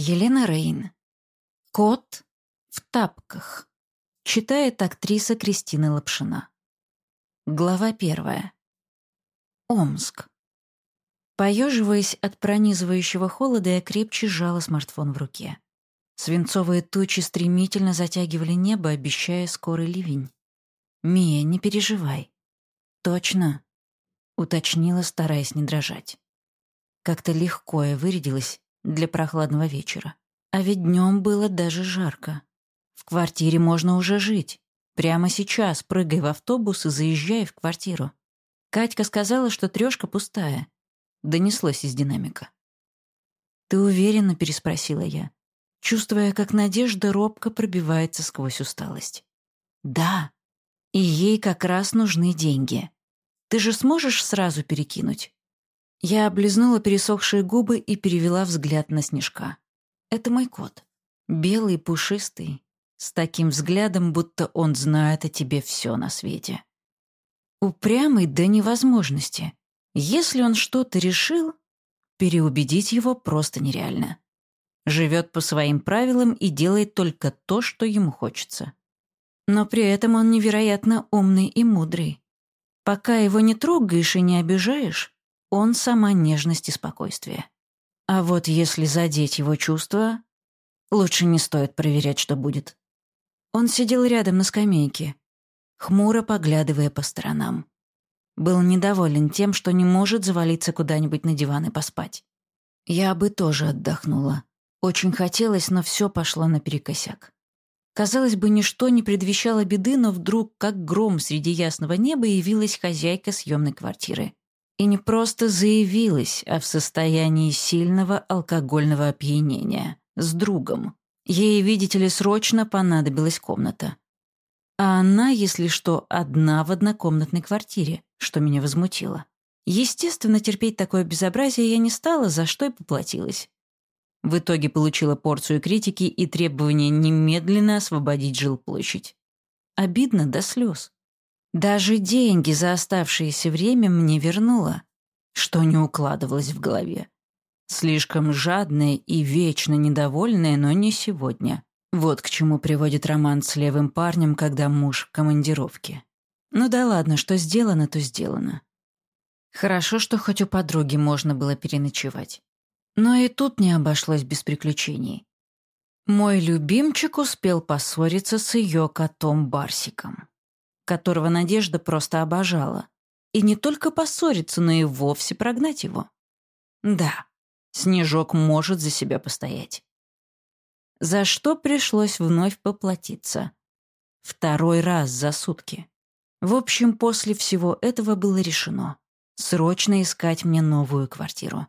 Елена Рейн. «Кот в тапках». Читает актриса Кристина Лапшина. Глава первая. Омск. Поеживаясь от пронизывающего холода, я крепче сжала смартфон в руке. Свинцовые тучи стремительно затягивали небо, обещая скорый ливень. «Мия, не переживай». «Точно», — уточнила, стараясь не дрожать. Как-то легко я вырядилась для прохладного вечера. А ведь днем было даже жарко. В квартире можно уже жить. Прямо сейчас прыгай в автобус и заезжай в квартиру. Катька сказала, что трёшка пустая. Донеслось из динамика. «Ты уверена?» — переспросила я, чувствуя, как надежда робко пробивается сквозь усталость. «Да, и ей как раз нужны деньги. Ты же сможешь сразу перекинуть?» Я облизнула пересохшие губы и перевела взгляд на Снежка. Это мой кот. Белый, пушистый, с таким взглядом, будто он знает о тебе все на свете. Упрямый до невозможности. Если он что-то решил, переубедить его просто нереально. Живет по своим правилам и делает только то, что ему хочется. Но при этом он невероятно умный и мудрый. Пока его не трогаешь и не обижаешь, он сама нежность и спокойствие. А вот если задеть его чувства, лучше не стоит проверять, что будет. Он сидел рядом на скамейке, хмуро поглядывая по сторонам. Был недоволен тем, что не может завалиться куда-нибудь на диван и поспать. Я бы тоже отдохнула. Очень хотелось, но все пошло наперекосяк. Казалось бы, ничто не предвещало беды, но вдруг, как гром среди ясного неба, явилась хозяйка съемной квартиры. И не просто заявилась, а в состоянии сильного алкогольного опьянения. С другом. Ей, видите ли, срочно понадобилась комната. А она, если что, одна в однокомнатной квартире, что меня возмутило. Естественно, терпеть такое безобразие я не стала, за что и поплатилась. В итоге получила порцию критики и требование немедленно освободить жилплощадь. Обидно до слез. Даже деньги за оставшееся время мне вернула, что не укладывалось в голове. Слишком жадная и вечно недовольная, но не сегодня. Вот к чему приводит роман с левым парнем, когда муж в командировке. Ну да ладно, что сделано, то сделано. Хорошо, что хоть у подруги можно было переночевать. Но и тут не обошлось без приключений. Мой любимчик успел поссориться с ее котом Барсиком которого Надежда просто обожала. И не только поссориться, но и вовсе прогнать его. Да, Снежок может за себя постоять. За что пришлось вновь поплатиться. Второй раз за сутки. В общем, после всего этого было решено. Срочно искать мне новую квартиру.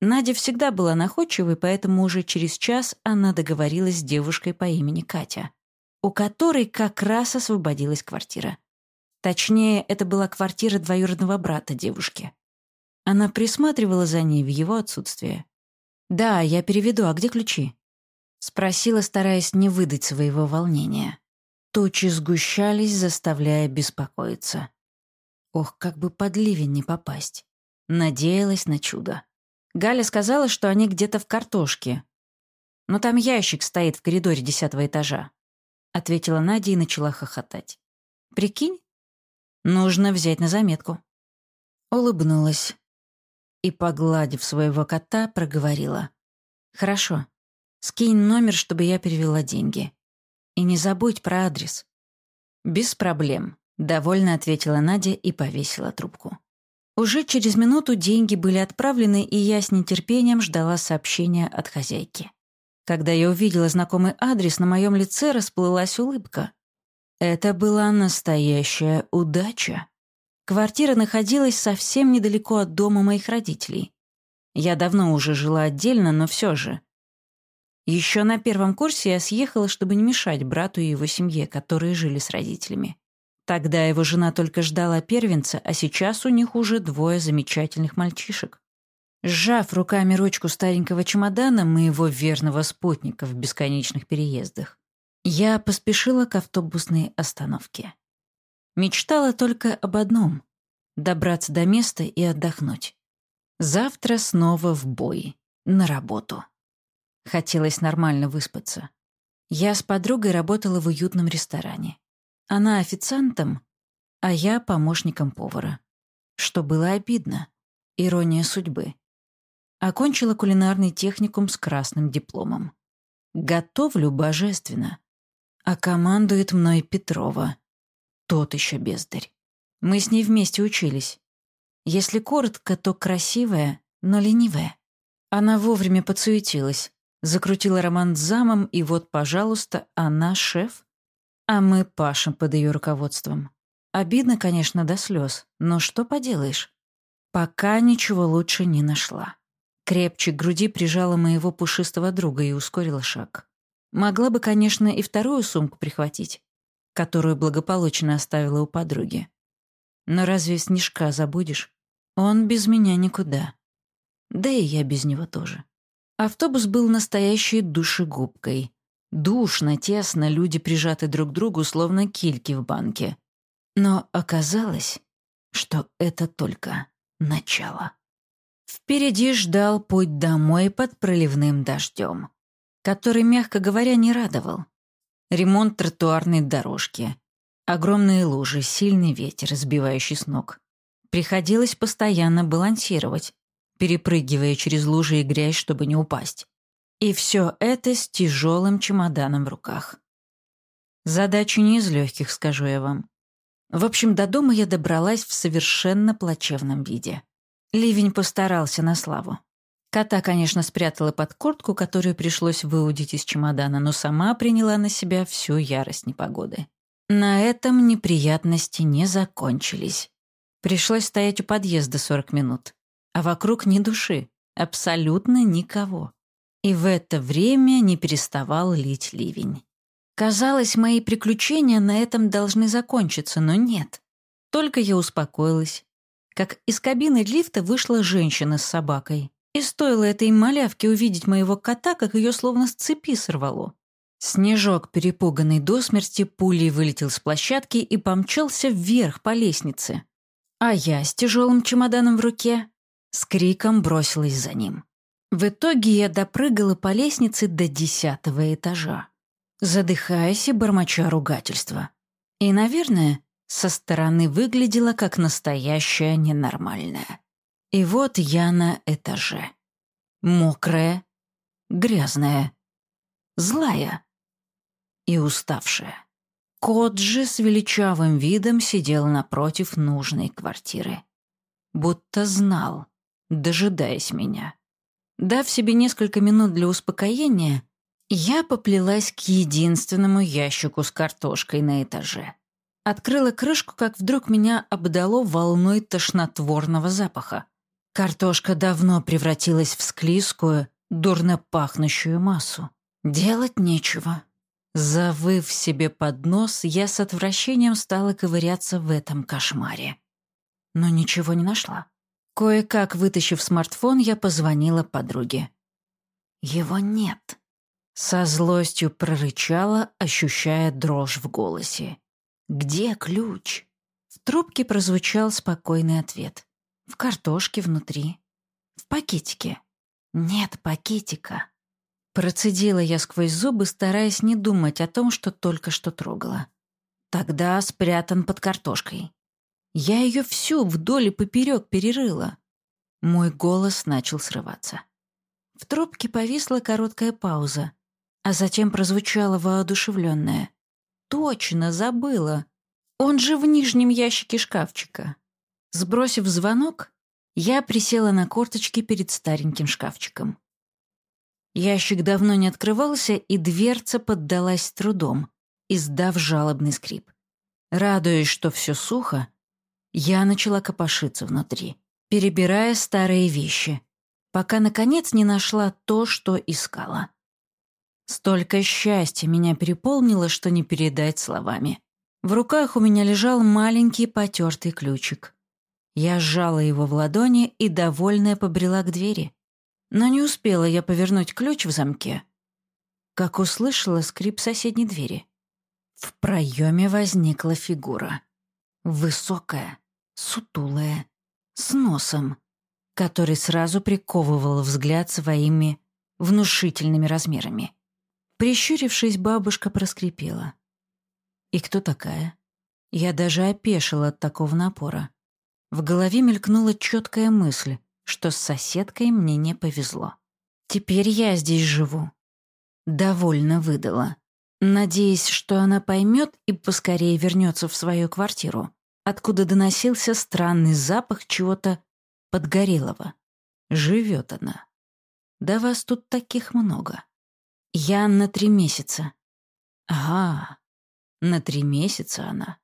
Надя всегда была находчивой, поэтому уже через час она договорилась с девушкой по имени Катя у которой как раз освободилась квартира. Точнее, это была квартира двоюродного брата девушки. Она присматривала за ней в его отсутствие. «Да, я переведу, а где ключи?» Спросила, стараясь не выдать своего волнения. Тучи сгущались, заставляя беспокоиться. Ох, как бы под ливень не попасть. Надеялась на чудо. Галя сказала, что они где-то в картошке. Но там ящик стоит в коридоре десятого этажа ответила Надя и начала хохотать. Прикинь? Нужно взять на заметку. Улыбнулась и, погладив своего кота, проговорила. «Хорошо. Скинь номер, чтобы я перевела деньги. И не забудь про адрес». «Без проблем», — довольно ответила Надя и повесила трубку. Уже через минуту деньги были отправлены, и я с нетерпением ждала сообщения от хозяйки. Когда я увидела знакомый адрес, на моем лице расплылась улыбка. Это была настоящая удача. Квартира находилась совсем недалеко от дома моих родителей. Я давно уже жила отдельно, но все же. Еще на первом курсе я съехала, чтобы не мешать брату и его семье, которые жили с родителями. Тогда его жена только ждала первенца, а сейчас у них уже двое замечательных мальчишек. Сжав руками ручку старенького чемодана моего верного спутника в бесконечных переездах, я поспешила к автобусной остановке. Мечтала только об одном — добраться до места и отдохнуть. Завтра снова в бой, на работу. Хотелось нормально выспаться. Я с подругой работала в уютном ресторане. Она официантом, а я помощником повара. Что было обидно. Ирония судьбы. Окончила кулинарный техникум с красным дипломом. Готовлю божественно. А командует мной Петрова. Тот еще бездарь. Мы с ней вместе учились. Если коротко, то красивая, но ленивая. Она вовремя подсуетилась, закрутила роман с замом, и вот, пожалуйста, она шеф, а мы пашем под ее руководством. Обидно, конечно, до слез, но что поделаешь? Пока ничего лучше не нашла. Крепче к груди прижала моего пушистого друга и ускорила шаг. Могла бы, конечно, и вторую сумку прихватить, которую благополучно оставила у подруги. Но разве Снежка забудешь? Он без меня никуда. Да и я без него тоже. Автобус был настоящей душегубкой. Душно, тесно, люди прижаты друг к другу, словно кильки в банке. Но оказалось, что это только начало. Впереди ждал путь домой под проливным дождем, который, мягко говоря, не радовал. Ремонт тротуарной дорожки, огромные лужи, сильный ветер, сбивающий с ног. Приходилось постоянно балансировать, перепрыгивая через лужи и грязь, чтобы не упасть. И все это с тяжелым чемоданом в руках. Задача не из легких, скажу я вам. В общем, до дома я добралась в совершенно плачевном виде. Ливень постарался на славу. Кота, конечно, спрятала под куртку, которую пришлось выудить из чемодана, но сама приняла на себя всю ярость непогоды. На этом неприятности не закончились. Пришлось стоять у подъезда 40 минут, а вокруг ни души, абсолютно никого. И в это время не переставал лить ливень. Казалось, мои приключения на этом должны закончиться, но нет. Только я успокоилась, как из кабины лифта вышла женщина с собакой. И стоило этой малявке увидеть моего кота, как ее словно с цепи сорвало. Снежок, перепуганный до смерти, пулей вылетел с площадки и помчался вверх по лестнице. А я с тяжелым чемоданом в руке с криком бросилась за ним. В итоге я допрыгала по лестнице до десятого этажа, задыхаясь и бормоча ругательства. И, наверное, со стороны выглядела как настоящая ненормальная. И вот я на этаже. Мокрая, грязная, злая и уставшая. Кот же с величавым видом сидел напротив нужной квартиры. Будто знал, дожидаясь меня. Дав себе несколько минут для успокоения, я поплелась к единственному ящику с картошкой на этаже. Открыла крышку, как вдруг меня обдало волной тошнотворного запаха. Картошка давно превратилась в склизкую, дурно пахнущую массу. Делать нечего. Завыв себе под нос, я с отвращением стала ковыряться в этом кошмаре. Но ничего не нашла. Кое-как вытащив смартфон, я позвонила подруге. «Его нет», — со злостью прорычала, ощущая дрожь в голосе. «Где ключ?» В трубке прозвучал спокойный ответ. «В картошке внутри. В пакетике». «Нет пакетика». Процедила я сквозь зубы, стараясь не думать о том, что только что трогала. Тогда спрятан под картошкой. Я ее всю вдоль и поперек перерыла. Мой голос начал срываться. В трубке повисла короткая пауза, а затем прозвучало воодушевленное. Точно, забыла. Он же в нижнем ящике шкафчика. Сбросив звонок, я присела на корточки перед стареньким шкафчиком. Ящик давно не открывался, и дверца поддалась трудом, издав жалобный скрип. Радуясь, что все сухо, я начала копошиться внутри, перебирая старые вещи, пока, наконец, не нашла то, что искала. Столько счастья меня переполнило, что не передать словами. В руках у меня лежал маленький потертый ключик. Я сжала его в ладони и, довольная, побрела к двери. Но не успела я повернуть ключ в замке, как услышала скрип соседней двери. В проеме возникла фигура. Высокая, сутулая, с носом, который сразу приковывал взгляд своими внушительными размерами. Прищурившись, бабушка проскрипела. «И кто такая?» Я даже опешила от такого напора. В голове мелькнула четкая мысль, что с соседкой мне не повезло. Теперь я здесь живу. Довольно выдала, надеясь, что она поймет и поскорее вернется в свою квартиру, откуда доносился странный запах чего-то подгорелого. Живет она. Да вас тут таких много. Я на три месяца. Ага, на три месяца она.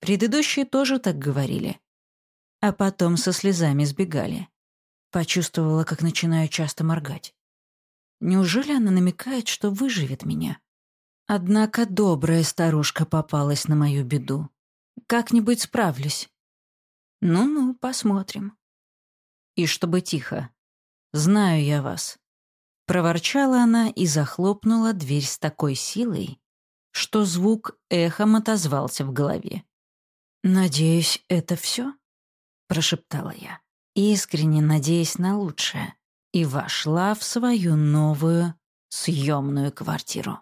Предыдущие тоже так говорили. А потом со слезами сбегали. Почувствовала, как начинаю часто моргать. Неужели она намекает, что выживет меня? Однако добрая старушка попалась на мою беду. Как-нибудь справлюсь. Ну-ну, посмотрим. И чтобы тихо. Знаю я вас. Проворчала она и захлопнула дверь с такой силой, что звук эхом отозвался в голове. «Надеюсь, это все?» — прошептала я, искренне надеясь на лучшее, и вошла в свою новую съемную квартиру.